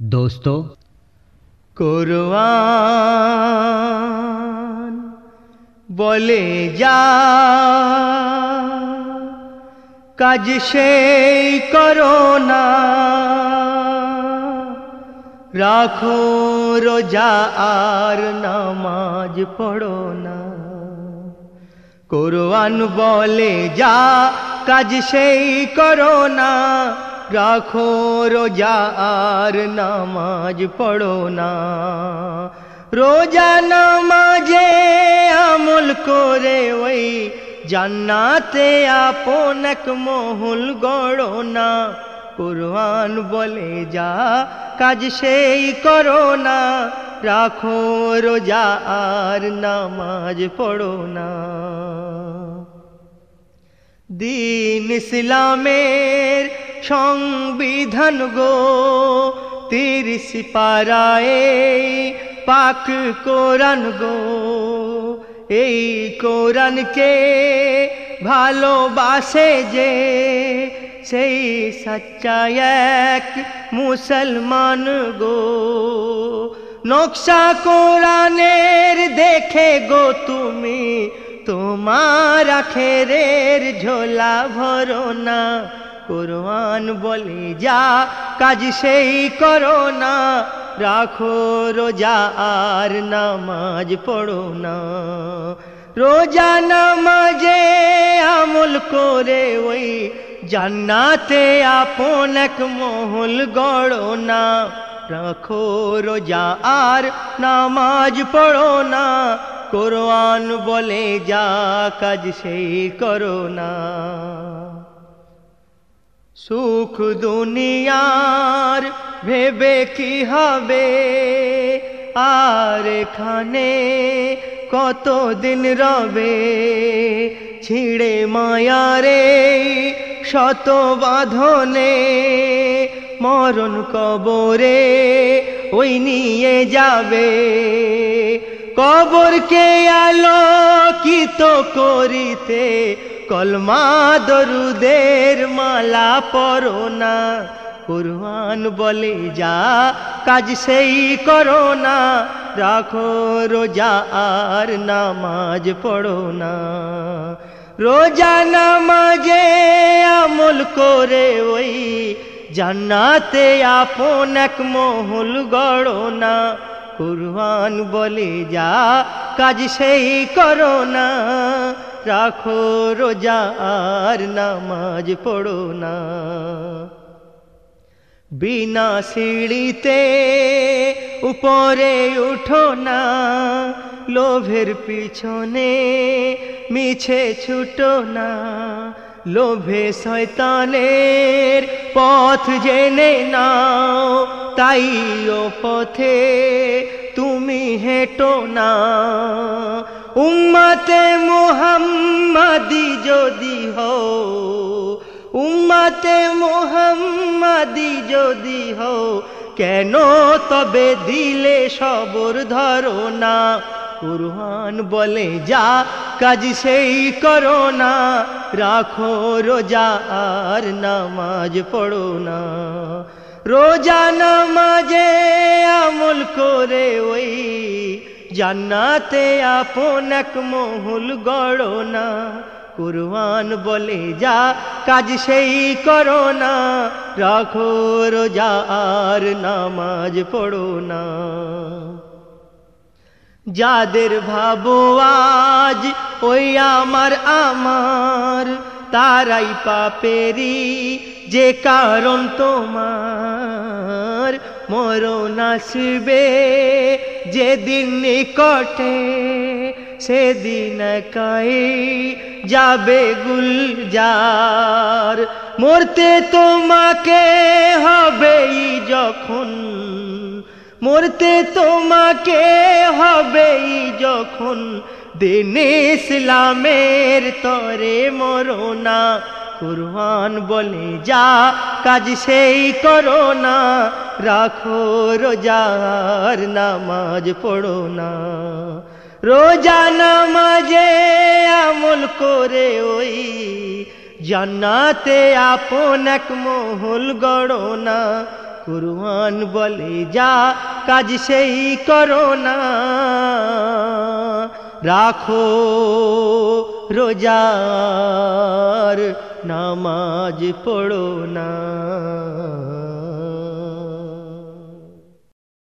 दोस्तों কোরআন বলে যা কাজ সেই করো না রাখো রোজা আর নামাজ পড়ো না কোরআন বলে যা কাজ সেই করো না রাখো রোজা আর নামাজ পড়ো না রোজা নামাজে আমল করে ওই জান্নাতে আপন এক মহুল গড়ো না কোরআন বলে যা কাজ সেই করো না রাখো রোজা আর নামাজ পড়ো না দিন ইসলামের সংবিধান গো, তিরিশ পারায় পাক কোরআন গো। এই কোরআনকে ভালোবাসে যে, সেই সচ্চা এক মুসলমান গো। নকশা কোরআনের দেখে গো তুমি তোমার আখেরের ঝোলা ভরো না কোরআন বলে, যা কাজ সেই করো না রাখো রোজা আর নামাজ পড়ো না রোজা নামাজে আমল করে ওই জান্নাতে আপন এক মহল গড়ো না রাখো রোজা আর নামাজ পড়ো না কোরআন বলে যা কাজ সেই করো না। সুখ দুনিয়ার ভেবে কি হবে? আর এখানে কতদিন রবে? ছিঁড়ে মায়ারে শত বাঁধনে মরণ কবরে ওই নিয়ে যাবে। কবরকে আলোকিত করিতে কলমা দরুদের মালা পরো না। কুরআন বলে, যা কাজ সেই করো না। রাখো রোজা আর নামাজ পড়ো না। রোজা নামাজে আমল করে ওই জান্নাতে আপন এক মহল গড়ো না। কুরআন বলে যা, কাজ সেই করো না। রাখো রোজা আর নামাজ পড়ো না। বিনা সিঁড়িতে উপরে উঠো না। লোভের পিছনে মিছে ছুটো না। লোভে শয়তানের পথ জেনে নাও তাই ও পথে তুমি হেঁটো না। উম্মতে মোহাম্মদি যদি হও, উম্মতে মোহাম্মদি যদি হও, কেন তবে দিলে সবর ধরো না? কুরআন বলে, যা কাজ সেই করো না। রাখো রোজা আর নামাজ পড়ো না। রোজা নামাজে আমল করে ওই জান্নাতে আপন এক মহুল গড়ো না। কুরআন বলে, যা কাজ সেই করো না। রাখো রোজা আর নামাজ পড়ো না। যাদের ভাবো আজ, ওই আমার আমার, তারাই পাপেরি যে কারণ তোমার। মরণ আসবে যেদিন নিকটে, সেদিন কাই যাবে গুল যার মরতে তোমাকে হবেই যখন মরতে তোমাকে হবেই যখন। দিন ইসলামের তরে মরোনা কুরআন বলে যা, কাজ সেই করো না। রাখো রোজার নামাজ পড়ো না। রোজা নামাজে আমল করে ওই জান্নাতে আপন এক মহল গড়ো না। কুরআন বলে যা কাজ সেই করো না। রাখো রোজার নামাজ পড়ো না।